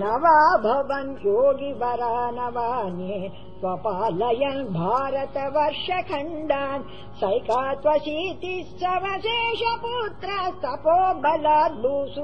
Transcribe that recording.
न वा भवन् योगिवरा नवानि त्वपालयन् भारतवर्ष खण्डान् सैका त्वशीतिश्च बलाद्भूसुरभूयमीयुः